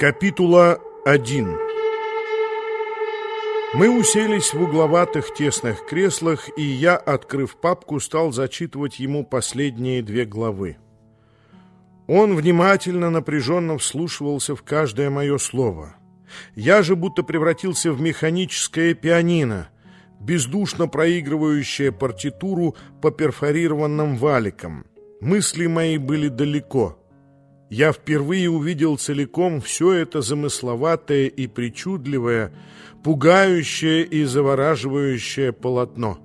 Капитула 1 Мы уселись в угловатых тесных креслах, и я, открыв папку, стал зачитывать ему последние две главы. Он внимательно, напряженно вслушивался в каждое мое слово. Я же будто превратился в механическое пианино, бездушно проигрывающее партитуру по перфорированным валикам. Мысли мои были далеко — я впервые увидел целиком все это замысловатое и причудливое, пугающее и завораживающее полотно.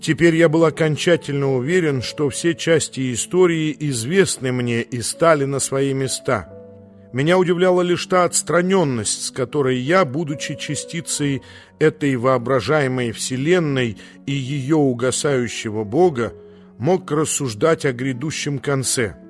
Теперь я был окончательно уверен, что все части истории известны мне и стали на свои места. Меня удивляла лишь та отстраненность, с которой я, будучи частицей этой воображаемой вселенной и ее угасающего Бога, мог рассуждать о грядущем конце –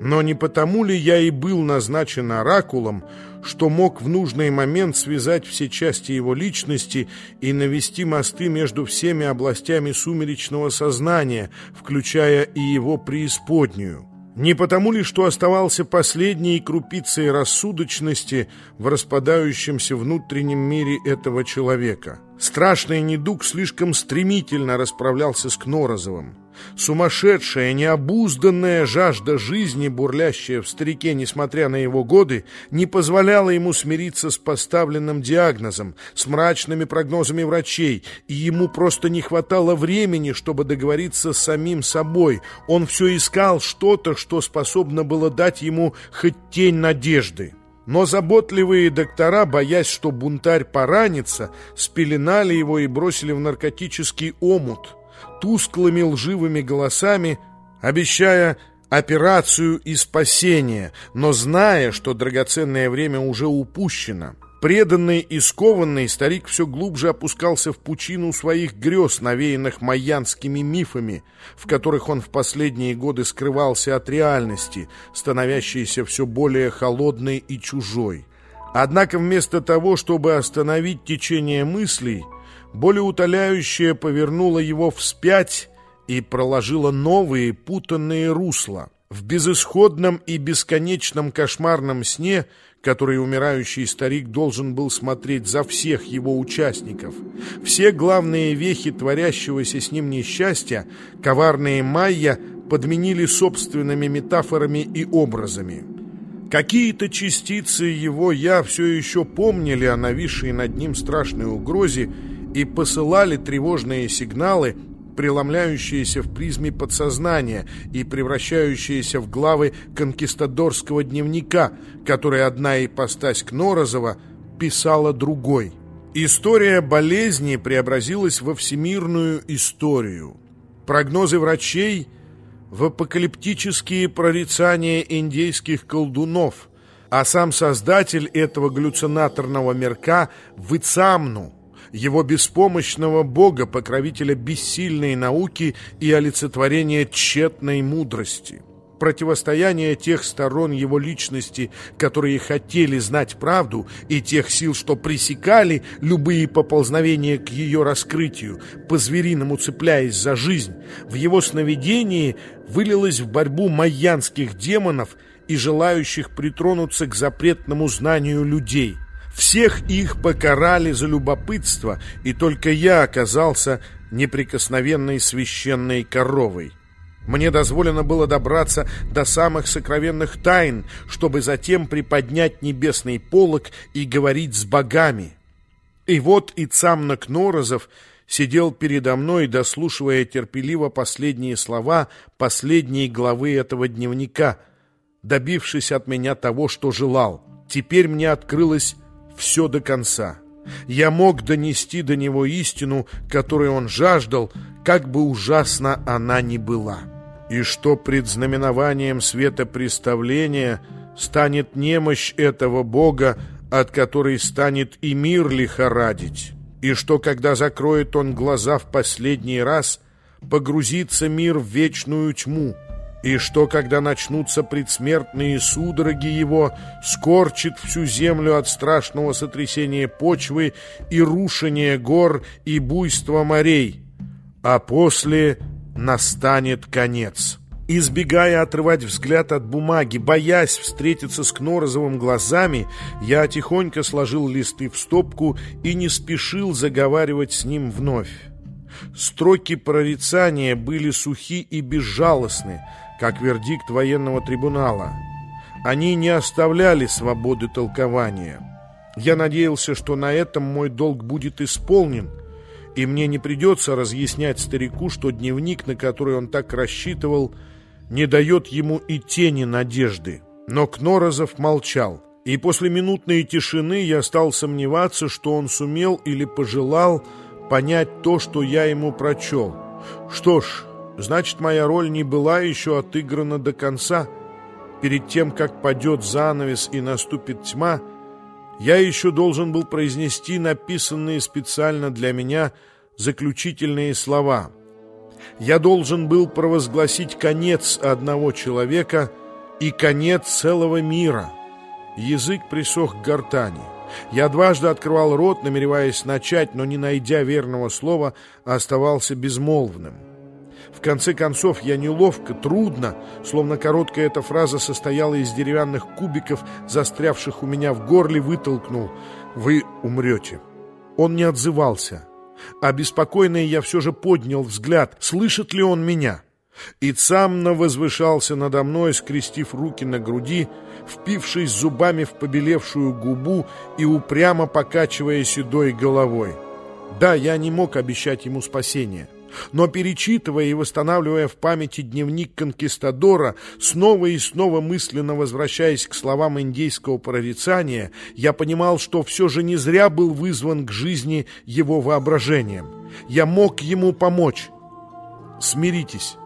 но не потому ли я и был назначен оракулом, что мог в нужный момент связать все части его личности и навести мосты между всеми областями сумеречного сознания, включая и его преисподнюю? Не потому ли, что оставался последней крупицей рассудочности в распадающемся внутреннем мире этого человека? Страшный недуг слишком стремительно расправлялся с Кнорозовым. Сумасшедшая, необузданная жажда жизни, бурлящая в старике, несмотря на его годы, не позволяла ему смириться с поставленным диагнозом, с мрачными прогнозами врачей, и ему просто не хватало времени, чтобы договориться с самим собой. Он все искал что-то, что способно было дать ему хоть тень надежды. Но заботливые доктора, боясь, что бунтарь поранится, спеленали его и бросили в наркотический омут – тусклыми лживыми голосами, обещая операцию и спасение, но зная, что драгоценное время уже упущено. Преданный и скованный, старик все глубже опускался в пучину своих грез, навеянных майянскими мифами, в которых он в последние годы скрывался от реальности, становящейся все более холодной и чужой. Однако вместо того, чтобы остановить течение мыслей, более утоляющее повернуло его вспять и проложило новые путанные русла. В безысходном и бесконечном кошмарном сне, который умирающий старик должен был смотреть за всех его участников, все главные вехи творящегося с ним несчастья, коварные майя, подменили собственными метафорами и образами. Какие-то частицы его «я» все еще помнили о нависшей над ним страшной угрозе и посылали тревожные сигналы, преломляющиеся в призме подсознания и превращающиеся в главы конкистадорского дневника, который одна ипостась Кнорозова писала другой. История болезни преобразилась во всемирную историю. Прогнозы врачей в апокалиптические прорицания индейских колдунов, а сам создатель этого галлюцинаторного мирка в Ицамну – его беспомощного бога, покровителя бессильной науки и олицетворения тщетной мудрости. Противостояние тех сторон его личности, которые хотели знать правду, и тех сил, что пресекали любые поползновения к ее раскрытию, по-звериному цепляясь за жизнь, в его сновидении вылилось в борьбу майянских демонов и желающих притронуться к запретному знанию людей – всех их покарали за любопытство, и только я оказался неприкосновенной священной коровой. Мне дозволено было добраться до самых сокровенных тайн, чтобы затем приподнять небесный полог и говорить с богами. И вот и Цамнок Норозов сидел передо мной, дослушивая терпеливо последние слова последней главы этого дневника, добившись от меня того, что желал. Теперь мне открылось все до конца. Я мог донести до него истину, которой он жаждал, как бы ужасно она ни была. И что предзнаменованием светопреставления станет немощь этого Бога, от которой станет и мир лихорадить. И что, когда закроет он глаза в последний раз, погрузится мир в вечную тьму, и что, когда начнутся предсмертные судороги его, скорчит всю землю от страшного сотрясения почвы и рушения гор и буйства морей, а после настанет конец». Избегая отрывать взгляд от бумаги, боясь встретиться с Кнорозовым глазами, я тихонько сложил листы в стопку и не спешил заговаривать с ним вновь. Строки прорицания были сухи и безжалостны, как вердикт военного трибунала. Они не оставляли свободы толкования. Я надеялся, что на этом мой долг будет исполнен, и мне не придется разъяснять старику, что дневник, на который он так рассчитывал, не дает ему и тени надежды. Но Кнорозов молчал, и после минутной тишины я стал сомневаться, что он сумел или пожелал понять то, что я ему прочел. Что ж, значит, моя роль не была еще отыграна до конца. Перед тем, как падет занавес и наступит тьма, я еще должен был произнести написанные специально для меня заключительные слова. Я должен был провозгласить конец одного человека и конец целого мира. Язык присох к гортани. Я дважды открывал рот, намереваясь начать, но, не найдя верного слова, оставался безмолвным. В конце концов, я неловко, трудно, словно короткая эта фраза состояла из деревянных кубиков, застрявших у меня в горле, вытолкнул «Вы умрете». Он не отзывался. Обеспокоенный я все же поднял взгляд, слышит ли он меня. И Цамна возвышался надо мной, скрестив руки на груди, впившись зубами в побелевшую губу и упрямо покачивая седой головой. Да, я не мог обещать ему спасения. Но перечитывая и восстанавливая в памяти дневник конкистадора, снова и снова мысленно возвращаясь к словам индейского прорицания, я понимал, что все же не зря был вызван к жизни его воображением. Я мог ему помочь. Смиритесь.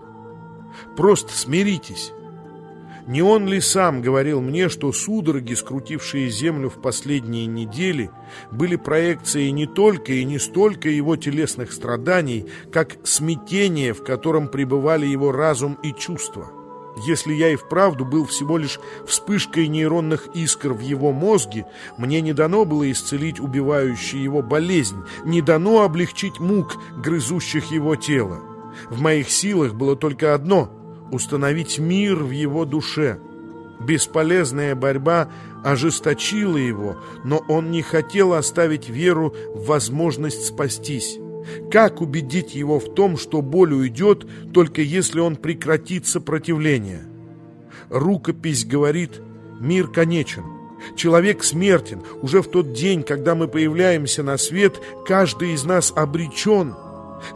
Просто смиритесь. Не он ли сам говорил мне, что судороги, скрутившие землю в последние недели, были проекцией не только и не столько его телесных страданий, как смятение, в котором пребывали его разум и чувства? Если я и вправду был всего лишь вспышкой нейронных искр в его мозге, мне не дано было исцелить убивающую его болезнь, не дано облегчить мук, грызущих его тело. В моих силах было только одно — установить мир в его душе. Бесполезная борьба ожесточила его, но он не хотел оставить веру в возможность спастись. Как убедить его в том, что боль уйдет, только если он прекратит сопротивление? Рукопись говорит «мир конечен». Человек смертен. Уже в тот день, когда мы появляемся на свет, каждый из нас обречен –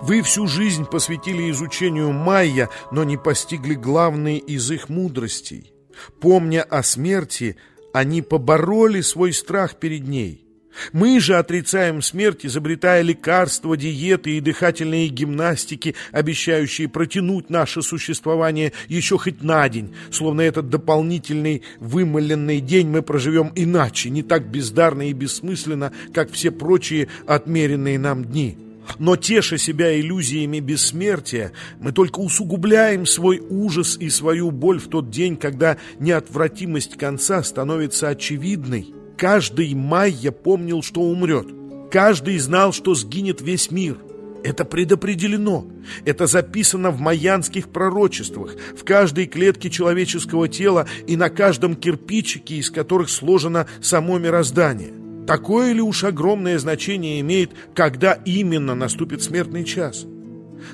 вы всю жизнь посвятили изучению майя, но не постигли главные из их мудростей. Помня о смерти, они побороли свой страх перед ней. Мы же отрицаем смерть, изобретая лекарства, диеты и дыхательные гимнастики, обещающие протянуть наше существование еще хоть на день, словно этот дополнительный вымыленный день мы проживем иначе, не так бездарно и бессмысленно, как все прочие отмеренные нам дни. Но, теша себя иллюзиями бессмертия, мы только усугубляем свой ужас и свою боль в тот день, когда неотвратимость конца становится очевидной. Каждый майя помнил, что умрет. Каждый знал, что сгинет весь мир. Это предопределено. Это записано в майянских пророчествах, в каждой клетке человеческого тела и на каждом кирпичике, из которых сложено само мироздание. Такое ли уж огромное значение имеет, когда именно наступит смертный час?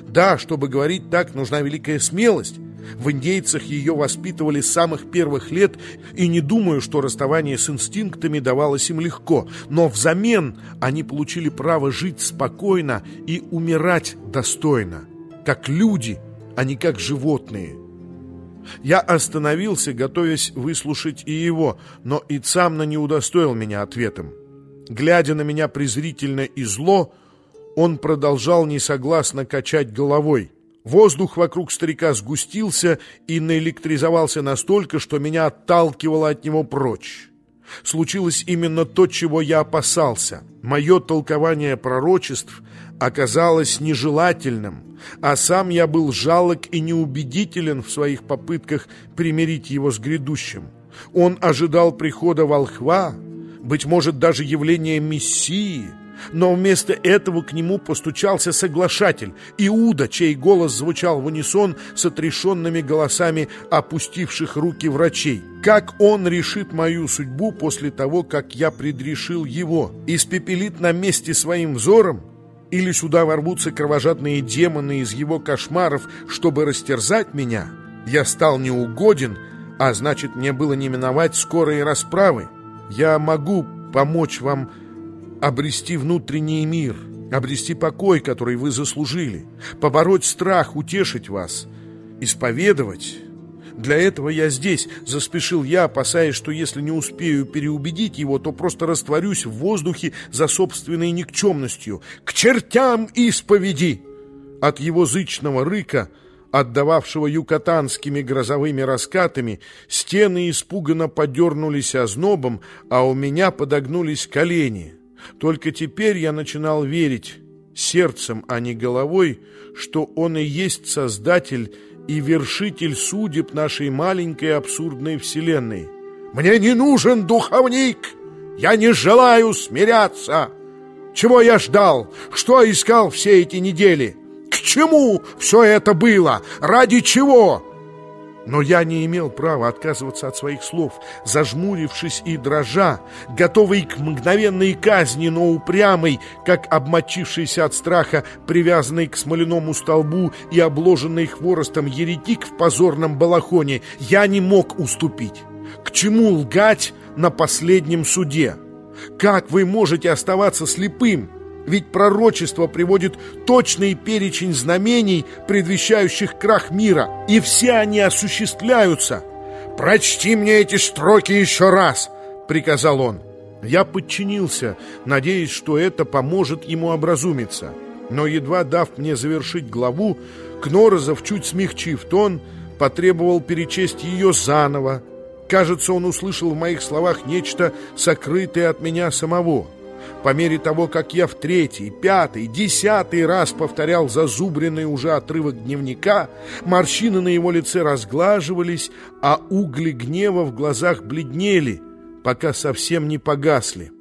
Да, чтобы говорить так, нужна великая смелость. В индейцах ее воспитывали с самых первых лет, и не думаю, что расставание с инстинктами давалось им легко. Но взамен они получили право жить спокойно и умирать достойно, как люди, а не как животные. Я остановился, готовясь выслушать и его, но Ицамна не удостоил меня ответом. Глядя на меня презрительно и зло, он продолжал несогласно качать головой. Воздух вокруг старика сгустился и наэлектризовался настолько, что меня отталкивало от него прочь. Случилось именно то, чего я опасался. Мое толкование пророчеств оказалось нежелательным, а сам я был жалок и неубедителен в своих попытках примирить его с грядущим. Он ожидал прихода волхва, быть может, даже явление Мессии. Но вместо этого к нему постучался соглашатель, Иуда, чей голос звучал в унисон с отрешенными голосами опустивших руки врачей. Как он решит мою судьбу после того, как я предрешил его? Испепелит на месте своим взором? Или сюда ворвутся кровожадные демоны из его кошмаров, чтобы растерзать меня? Я стал неугоден, а значит, мне было не миновать скорой расправы. Я могу помочь вам обрести внутренний мир, обрести покой, который вы заслужили, побороть страх, утешить вас, исповедовать. Для этого я здесь, заспешил я, опасаясь, что если не успею переубедить его, то просто растворюсь в воздухе за собственной никчемностью. К чертям исповеди! От его зычного рыка отдававшего юкатанскими грозовыми раскатами, стены испуганно подернулись ознобом, а у меня подогнулись колени. Только теперь я начинал верить сердцем, а не головой, что он и есть Создатель и вершитель судеб нашей маленькой абсурдной вселенной. «Мне не нужен духовник! Я не желаю смиряться! Чего я ждал? Что искал все эти недели? Чему все это было? Ради чего?» Но я не имел права отказываться от своих слов, зажмурившись и дрожа, готовый к мгновенной казни, но упрямый, как обмочившийся от страха, привязанный к смоляному столбу и обложенный хворостом еретик в позорном балахоне, я не мог уступить. К чему лгать на последнем суде? Как вы можете оставаться слепым? Ведь пророчество приводит точный перечень знамений, предвещающих крах мира, и все они осуществляются. «Прочти мне эти строки еще раз!» — приказал он. Я подчинился, надеясь, что это поможет ему образумиться. Но едва дав мне завершить главу, Кнорозов, чуть смягчив тон, потребовал перечесть ее заново. Кажется, он услышал в моих словах нечто сокрытое от меня самого. По мере того, как я в третий, пятый, десятый раз повторял зазубренный уже отрывок дневника, морщины на его лице разглаживались, а угли гнева в глазах бледнели, пока совсем не погасли.